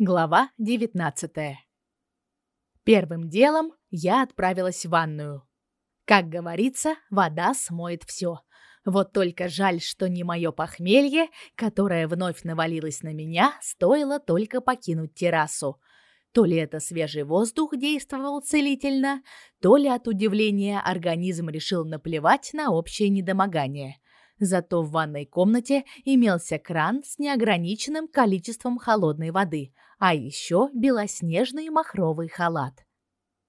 Глава 19. Первым делом я отправилась в ванную. Как говорится, вода смоет все. Вот только жаль, что не мое похмелье, которое вновь навалилось на меня, стоило только покинуть террасу. То ли это свежий воздух действовал целительно, то ли от удивления организм решил наплевать на общее недомогание – Зато в ванной комнате имелся кран с неограниченным количеством холодной воды, а еще белоснежный махровый халат.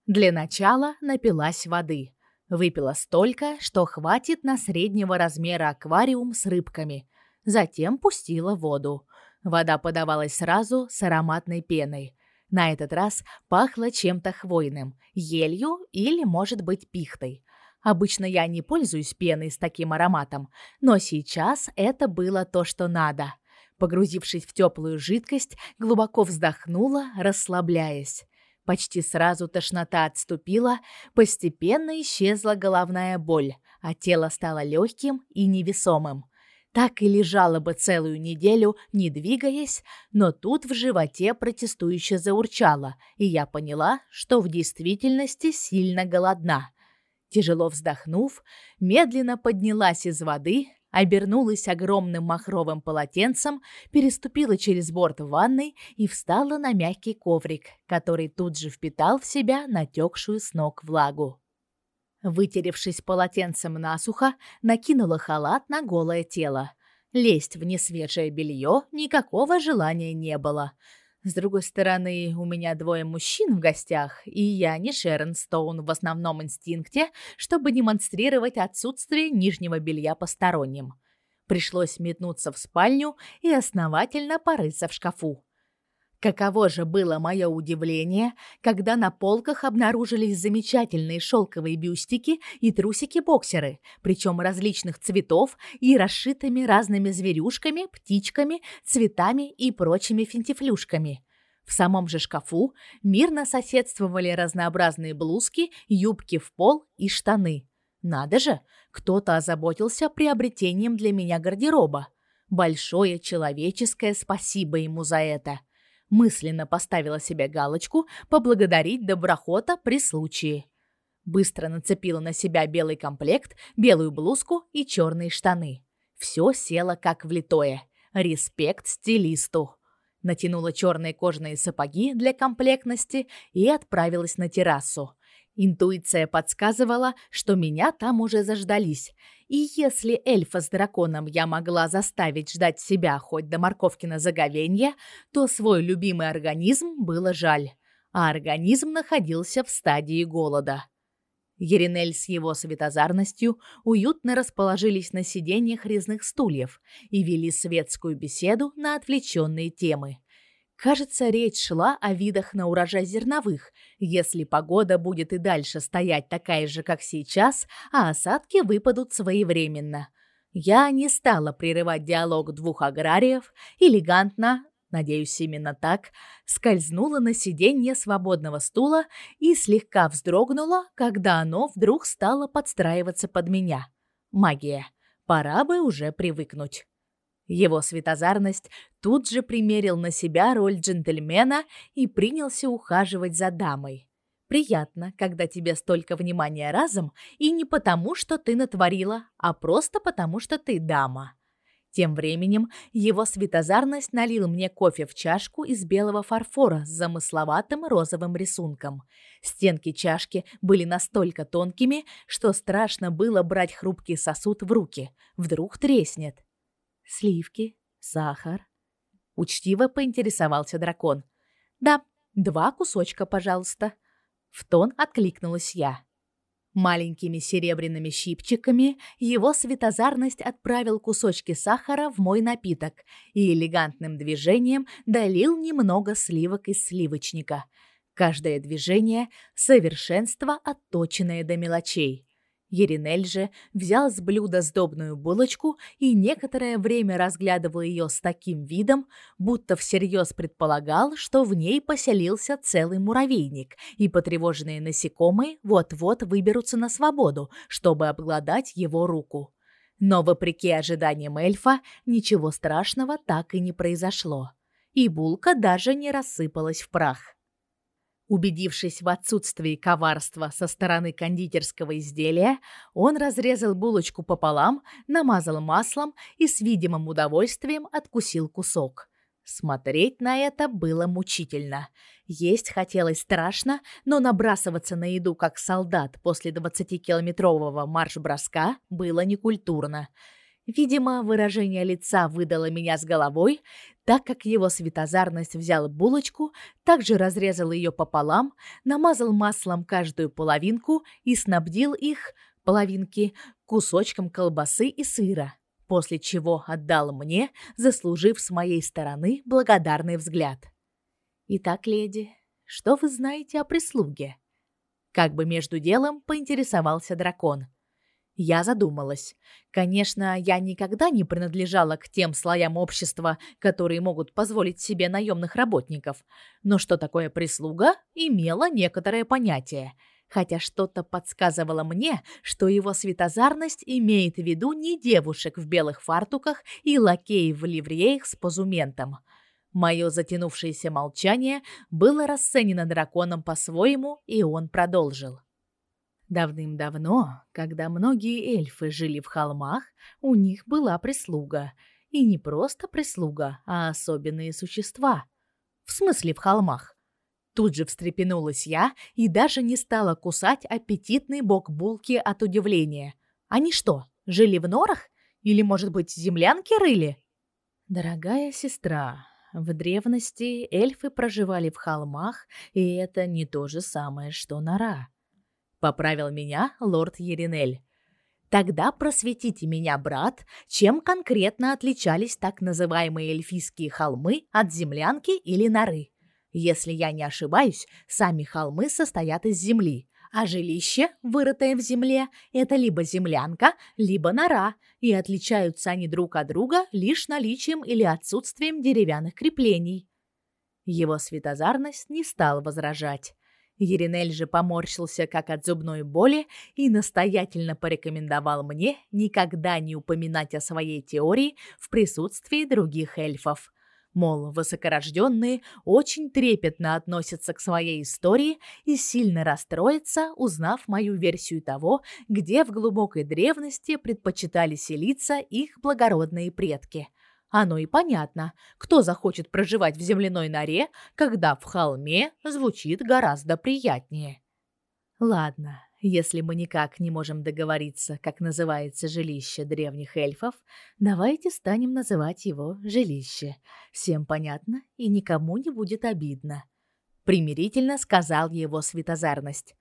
Для начала напилась воды. Выпила столько, что хватит на среднего размера аквариум с рыбками. Затем пустила воду. Вода подавалась сразу с ароматной пеной. На этот раз пахло чем-то хвойным, елью или, может быть, пихтой. Обычно я не пользуюсь пеной с таким ароматом, но сейчас это было то, что надо. Погрузившись в теплую жидкость, глубоко вздохнула, расслабляясь. Почти сразу тошнота отступила, постепенно исчезла головная боль, а тело стало легким и невесомым. Так и лежала бы целую неделю, не двигаясь, но тут в животе протестующе заурчало, и я поняла, что в действительности сильно голодна. Тяжело вздохнув, медленно поднялась из воды, обернулась огромным махровым полотенцем, переступила через борт ванной и встала на мягкий коврик, который тут же впитал в себя натекшую с ног влагу. Вытеревшись полотенцем насухо, накинула халат на голое тело. Лезть в несвежее белье никакого желания не было. С другой стороны, у меня двое мужчин в гостях, и я не Шерон Стоун в основном инстинкте, чтобы демонстрировать отсутствие нижнего белья посторонним. Пришлось метнуться в спальню и основательно порыться в шкафу. Каково же было мое удивление, когда на полках обнаружились замечательные шелковые бюстики и трусики-боксеры, причем различных цветов и расшитыми разными зверюшками, птичками, цветами и прочими финтифлюшками. В самом же шкафу мирно соседствовали разнообразные блузки, юбки в пол и штаны. Надо же, кто-то озаботился приобретением для меня гардероба. Большое человеческое спасибо ему за это мысленно поставила себе галочку поблагодарить доброхота при случае. Быстро нацепила на себя белый комплект, белую блузку и черные штаны. Все село как влитое. Респект стилисту. Натянула черные кожаные сапоги для комплектности и отправилась на террасу. Интуиция подсказывала, что меня там уже заждались. И если эльфа с драконом я могла заставить ждать себя хоть до морковкина заговенья, то свой любимый организм было жаль. А организм находился в стадии голода. Еринель с его светозарностью уютно расположились на сиденьях резных стульев и вели светскую беседу на отвлеченные темы – Кажется, речь шла о видах на урожай зерновых. Если погода будет и дальше стоять такая же, как сейчас, а осадки выпадут своевременно. Я не стала прерывать диалог двух аграриев, элегантно, надеюсь, именно так, скользнула на сиденье свободного стула и слегка вздрогнула, когда оно вдруг стало подстраиваться под меня. Магия. Пора бы уже привыкнуть. Его светозарность тут же примерил на себя роль джентльмена и принялся ухаживать за дамой. Приятно, когда тебе столько внимания разом, и не потому, что ты натворила, а просто потому, что ты дама. Тем временем его светозарность налил мне кофе в чашку из белого фарфора с замысловатым розовым рисунком. Стенки чашки были настолько тонкими, что страшно было брать хрупкий сосуд в руки. Вдруг треснет сливки, сахар. Учтиво поинтересовался дракон. Да, два кусочка, пожалуйста. В тон откликнулась я. Маленькими серебряными щипчиками его светозарность отправил кусочки сахара в мой напиток и элегантным движением долил немного сливок из сливочника. Каждое движение совершенство отточенное до мелочей. Еринель же взял с блюда сдобную булочку и некоторое время разглядывал ее с таким видом, будто всерьез предполагал, что в ней поселился целый муравейник, и потревоженные насекомые вот-вот выберутся на свободу, чтобы обглодать его руку. Но вопреки ожиданиям эльфа, ничего страшного так и не произошло. и булка даже не рассыпалась в прах. Убедившись в отсутствии коварства со стороны кондитерского изделия, он разрезал булочку пополам, намазал маслом и с видимым удовольствием откусил кусок. Смотреть на это было мучительно. Есть хотелось страшно, но набрасываться на еду как солдат после 20-километрового марш-броска было некультурно. Видимо, выражение лица выдало меня с головой, так как его светозарность взял булочку, также разрезал ее пополам, намазал маслом каждую половинку и снабдил их, половинки, кусочком колбасы и сыра, после чего отдал мне, заслужив с моей стороны благодарный взгляд. «Итак, леди, что вы знаете о прислуге?» Как бы между делом поинтересовался дракон – я задумалась. Конечно, я никогда не принадлежала к тем слоям общества, которые могут позволить себе наемных работников, но что такое прислуга, имело некоторое понятие. Хотя что-то подсказывало мне, что его светозарность имеет в виду не девушек в белых фартуках и лакеев в ливреях с позументом. Мое затянувшееся молчание было расценено драконом по-своему, и он продолжил. Давным-давно, когда многие эльфы жили в холмах, у них была прислуга. И не просто прислуга, а особенные существа. В смысле в холмах? Тут же встрепенулась я и даже не стала кусать аппетитный бок булки от удивления. Они что, жили в норах? Или, может быть, землянки рыли? Дорогая сестра, в древности эльфы проживали в холмах, и это не то же самое, что нора поправил меня лорд Еринель. Тогда просветите меня, брат, чем конкретно отличались так называемые эльфийские холмы от землянки или норы? Если я не ошибаюсь, сами холмы состоят из земли, а жилище, вырытое в земле, это либо землянка, либо нора, и отличаются они друг от друга лишь наличием или отсутствием деревянных креплений. Его светозарность не стал возражать. Еринель же поморщился как от зубной боли и настоятельно порекомендовал мне никогда не упоминать о своей теории в присутствии других эльфов. Мол, высокорожденные очень трепетно относятся к своей истории и сильно расстроятся, узнав мою версию того, где в глубокой древности предпочитали селиться их благородные предки – оно и понятно, кто захочет проживать в земляной норе, когда в холме звучит гораздо приятнее. Ладно, если мы никак не можем договориться, как называется жилище древних эльфов, давайте станем называть его жилище. Всем понятно и никому не будет обидно. Примирительно сказал его светозарность.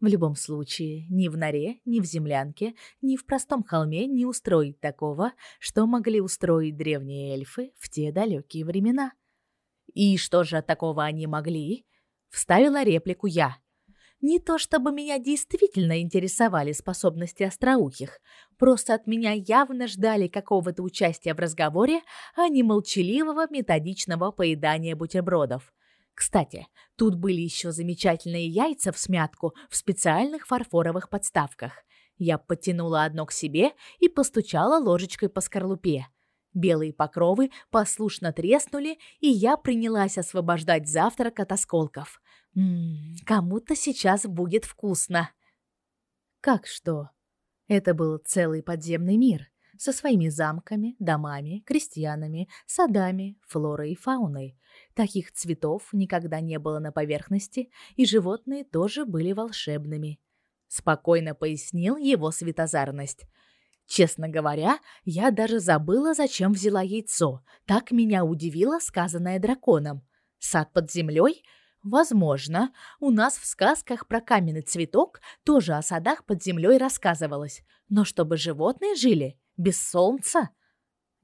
В любом случае, ни в норе, ни в землянке, ни в простом холме не устроить такого, что могли устроить древние эльфы в те далекие времена. И что же такого они могли? Вставила реплику я. Не то чтобы меня действительно интересовали способности остроухих, просто от меня явно ждали какого-то участия в разговоре, а не молчаливого методичного поедания бутербродов. Кстати, тут были еще замечательные яйца в смятку в специальных фарфоровых подставках. Я подтянула одно к себе и постучала ложечкой по скорлупе. Белые покровы послушно треснули, и я принялась освобождать завтрак от осколков. Ммм, кому-то сейчас будет вкусно. Как что? Это был целый подземный мир со своими замками, домами, крестьянами, садами, флорой и фауной. Таких цветов никогда не было на поверхности, и животные тоже были волшебными. Спокойно пояснил его светозарность. Честно говоря, я даже забыла, зачем взяла яйцо. Так меня удивило сказанное драконом. Сад под землей? Возможно. У нас в сказках про каменный цветок тоже о садах под землей рассказывалось. Но чтобы животные жили без солнца?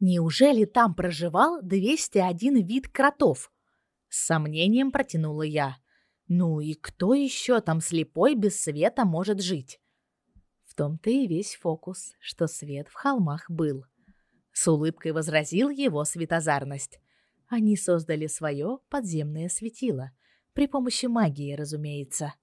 Неужели там проживал 201 вид кротов? С сомнением протянула я. Ну и кто еще там слепой без света может жить? В том-то и весь фокус, что свет в холмах был. С улыбкой возразил его светозарность. Они создали свое подземное светило. При помощи магии, разумеется.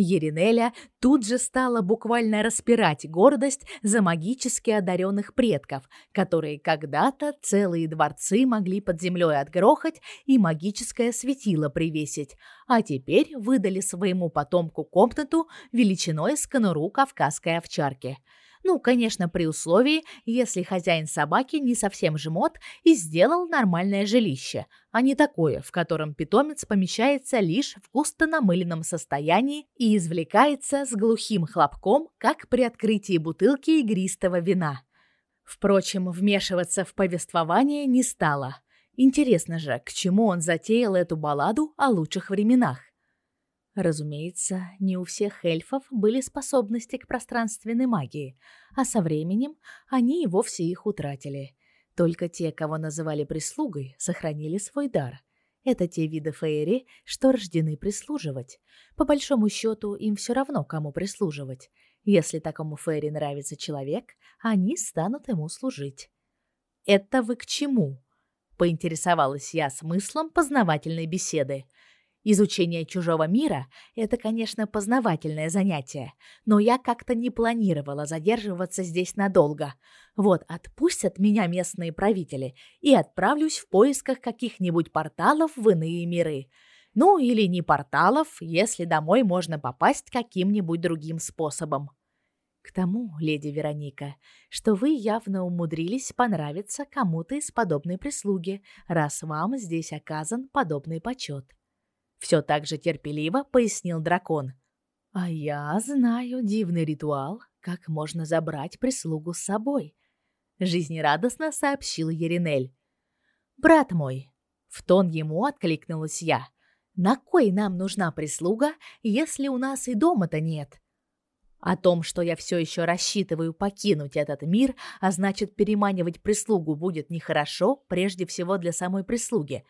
Еринеля тут же стала буквально распирать гордость за магически одаренных предков, которые когда-то целые дворцы могли под землей отгрохать и магическое светило привесить, а теперь выдали своему потомку комнату величиной с конуру кавказской овчарки – ну, конечно, при условии, если хозяин собаки не совсем жмот и сделал нормальное жилище, а не такое, в котором питомец помещается лишь в густо намыленном состоянии и извлекается с глухим хлопком, как при открытии бутылки игристого вина. Впрочем, вмешиваться в повествование не стало. Интересно же, к чему он затеял эту балладу о лучших временах. Разумеется, не у всех эльфов были способности к пространственной магии, а со временем они и вовсе их утратили. Только те, кого называли прислугой, сохранили свой дар. Это те виды фейри, что рождены прислуживать. По большому счету, им все равно, кому прислуживать. Если такому фейри нравится человек, они станут ему служить. «Это вы к чему?» — поинтересовалась я смыслом познавательной беседы — Изучение чужого мира – это, конечно, познавательное занятие, но я как-то не планировала задерживаться здесь надолго. Вот отпустят меня местные правители и отправлюсь в поисках каких-нибудь порталов в иные миры. Ну или не порталов, если домой можно попасть каким-нибудь другим способом. К тому, леди Вероника, что вы явно умудрились понравиться кому-то из подобной прислуги, раз вам здесь оказан подобный почет все так же терпеливо пояснил дракон. А я знаю дивный ритуал, как можно забрать прислугу с собой, жизнерадостно сообщил Еринель. Брат мой, в тон ему откликнулась я. На кой нам нужна прислуга, если у нас и дома-то нет? О том, что я все еще рассчитываю покинуть этот мир, а значит, переманивать прислугу будет нехорошо, прежде всего для самой прислуги.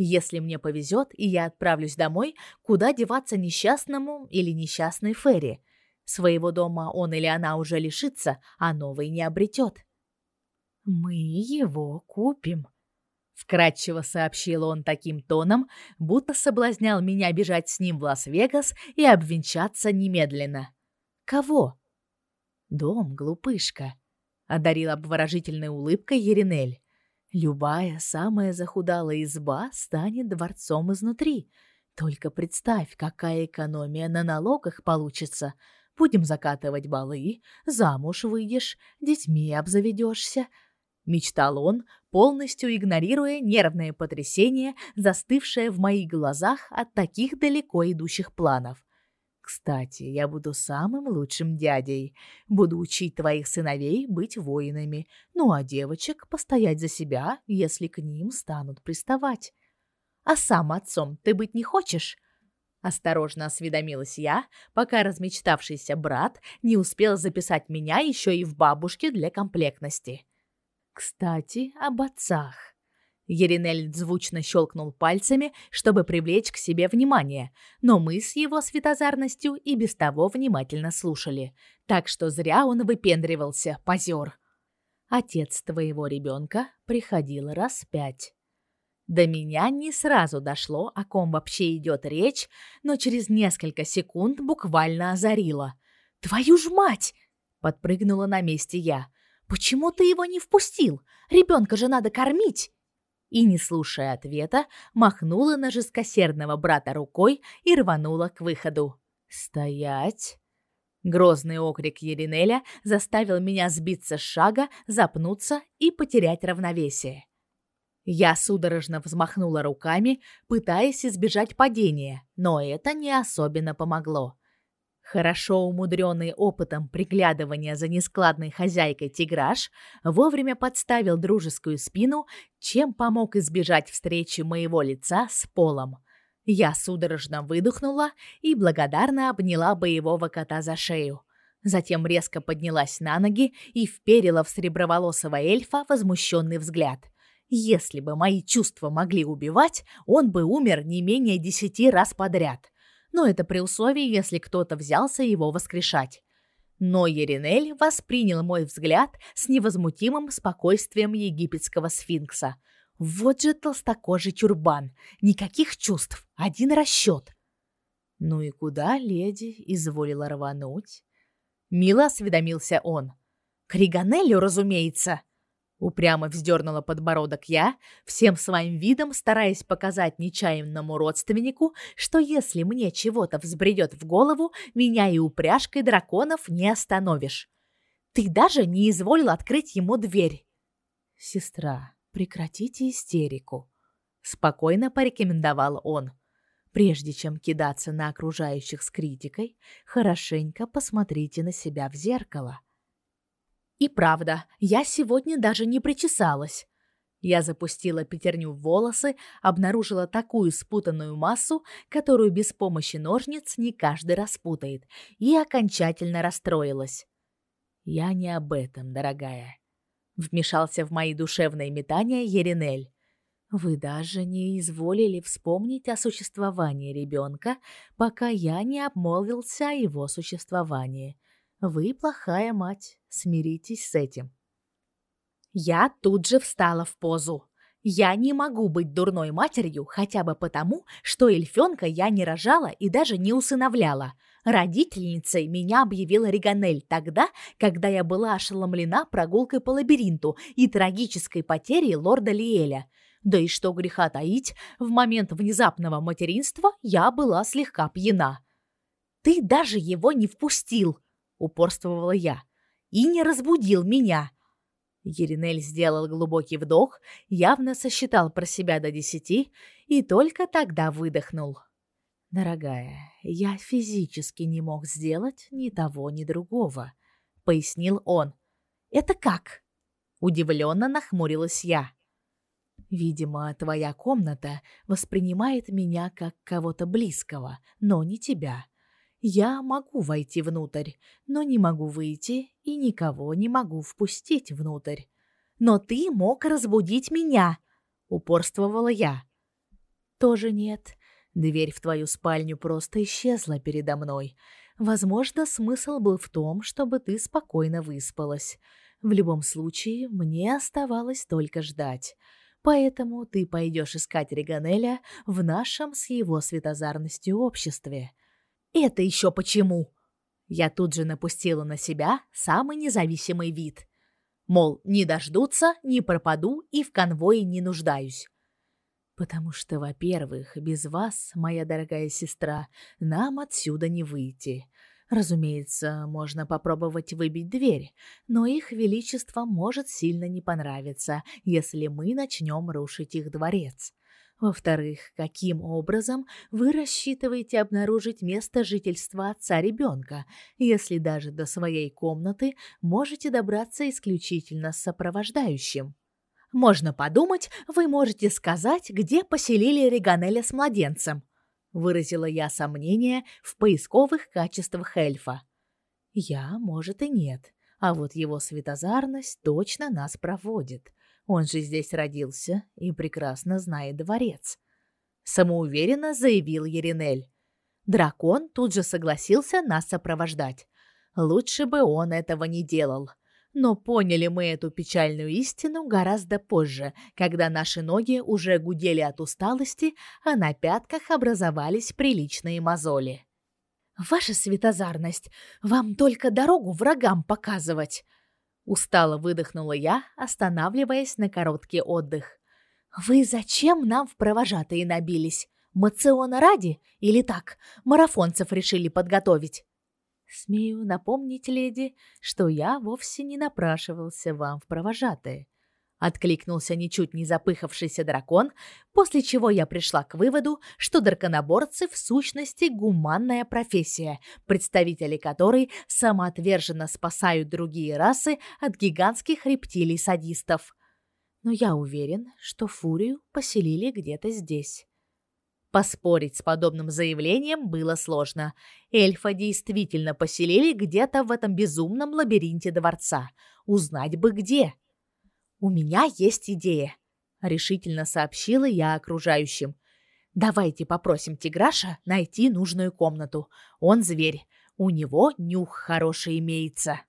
Если мне повезет, и я отправлюсь домой, куда деваться несчастному или несчастной Ферри? Своего дома он или она уже лишится, а новый не обретет. «Мы его купим», — вкратчиво сообщил он таким тоном, будто соблазнял меня бежать с ним в Лас-Вегас и обвенчаться немедленно. «Кого?» «Дом, глупышка», — одарил обворожительной улыбкой Еринель. Любая самая захудалая изба станет дворцом изнутри. Только представь, какая экономия на налогах получится. Будем закатывать балы, замуж выйдешь, детьми обзаведешься. Мечтал он, полностью игнорируя нервное потрясение, застывшее в моих глазах от таких далеко идущих планов. Кстати, я буду самым лучшим дядей. Буду учить твоих сыновей быть воинами, ну а девочек постоять за себя, если к ним станут приставать. А сам отцом ты быть не хочешь? Осторожно осведомилась я, пока размечтавшийся брат не успел записать меня еще и в бабушке для комплектности. Кстати, об отцах. Еринель звучно щелкнул пальцами, чтобы привлечь к себе внимание, но мы с его светозарностью и без того внимательно слушали, так что зря он выпендривался, позер. Отец твоего ребенка приходил раз пять. До меня не сразу дошло, о ком вообще идет речь, но через несколько секунд буквально озарило. «Твою ж мать!» — подпрыгнула на месте я. «Почему ты его не впустил? Ребенка же надо кормить!» И, не слушая ответа, махнула на жесткосердного брата рукой и рванула к выходу. «Стоять!» Грозный окрик Еринеля заставил меня сбиться с шага, запнуться и потерять равновесие. Я судорожно взмахнула руками, пытаясь избежать падения, но это не особенно помогло. Хорошо умудренный опытом приглядывания за нескладной хозяйкой тиграш вовремя подставил дружескую спину, чем помог избежать встречи моего лица с полом. Я судорожно выдохнула и благодарно обняла боевого кота за шею. Затем резко поднялась на ноги и вперила в среброволосого эльфа возмущенный взгляд. Если бы мои чувства могли убивать, он бы умер не менее десяти раз подряд — но это при условии, если кто-то взялся его воскрешать. Но Еринель воспринял мой взгляд с невозмутимым спокойствием египетского сфинкса. Вот же толстокожий тюрбан, никаких чувств, один расчет. Ну и куда леди изволила рвануть? Мило осведомился он. К Риганеллю, разумеется. Упрямо вздернула подбородок я, всем своим видом стараясь показать нечаянному родственнику, что если мне чего-то взбредет в голову, меня и упряжкой драконов не остановишь. Ты даже не изволил открыть ему дверь. Сестра, прекратите истерику, спокойно порекомендовал он. Прежде чем кидаться на окружающих с критикой, хорошенько посмотрите на себя в зеркало. И правда, я сегодня даже не причесалась. Я запустила пятерню в волосы, обнаружила такую спутанную массу, которую без помощи ножниц не каждый распутает, и окончательно расстроилась. Я не об этом, дорогая. Вмешался в мои душевные метания Еринель. Вы даже не изволили вспомнить о существовании ребенка, пока я не обмолвился о его существовании. Вы плохая мать, смиритесь с этим. Я тут же встала в позу. Я не могу быть дурной матерью хотя бы потому, что эльфёнка я не рожала и даже не усыновляла. Родительницей меня объявила Риганель тогда, когда я была ошеломлена прогулкой по лабиринту и трагической потерей лорда Лиэля. Да и что греха таить, в момент внезапного материнства я была слегка пьяна. «Ты даже его не впустил!» Упорствовала я. И не разбудил меня. Еринель сделал глубокий вдох, явно сосчитал про себя до десяти и только тогда выдохнул. Дорогая, я физически не мог сделать ни того, ни другого, пояснил он. Это как? Удивленно нахмурилась я. Видимо, твоя комната воспринимает меня как кого-то близкого, но не тебя. Я могу войти внутрь, но не могу выйти и никого не могу впустить внутрь. Но ты мог разбудить меня, упорствовала я. Тоже нет. Дверь в твою спальню просто исчезла передо мной. Возможно, смысл был в том, чтобы ты спокойно выспалась. В любом случае, мне оставалось только ждать. Поэтому ты пойдешь искать Реганеля в нашем с его светозарностью обществе. Это еще почему? Я тут же напустила на себя самый независимый вид. Мол, не дождутся, не пропаду и в конвое не нуждаюсь. Потому что, во-первых, без вас, моя дорогая сестра, нам отсюда не выйти. Разумеется, можно попробовать выбить дверь, но их величество может сильно не понравиться, если мы начнем рушить их дворец. Во-вторых, каким образом вы рассчитываете обнаружить место жительства отца ребенка, если даже до своей комнаты можете добраться исключительно с сопровождающим? Можно подумать, вы можете сказать, где поселили Реганеля с младенцем, выразила я сомнение в поисковых качествах эльфа. Я, может, и нет, а вот его светозарность точно нас проводит. Он же здесь родился и прекрасно знает дворец. Самоуверенно заявил Еринель. Дракон тут же согласился нас сопровождать. Лучше бы он этого не делал. Но поняли мы эту печальную истину гораздо позже, когда наши ноги уже гудели от усталости, а на пятках образовались приличные мозоли. Ваша светозарность, вам только дорогу врагам показывать, Устало выдохнула я, останавливаясь на короткий отдых. Вы зачем нам в провожатые набились? Мациона ради или так, марафонцев решили подготовить? Смею напомнить, леди, что я вовсе не напрашивался вам в провожатые откликнулся ничуть не запыхавшийся дракон, после чего я пришла к выводу, что драконоборцы в сущности гуманная профессия, представители которой самоотверженно спасают другие расы от гигантских рептилий-садистов. Но я уверен, что фурию поселили где-то здесь. Поспорить с подобным заявлением было сложно. Эльфа действительно поселили где-то в этом безумном лабиринте дворца. Узнать бы где. «У меня есть идея», — решительно сообщила я окружающим. «Давайте попросим Тиграша найти нужную комнату. Он зверь. У него нюх хороший имеется».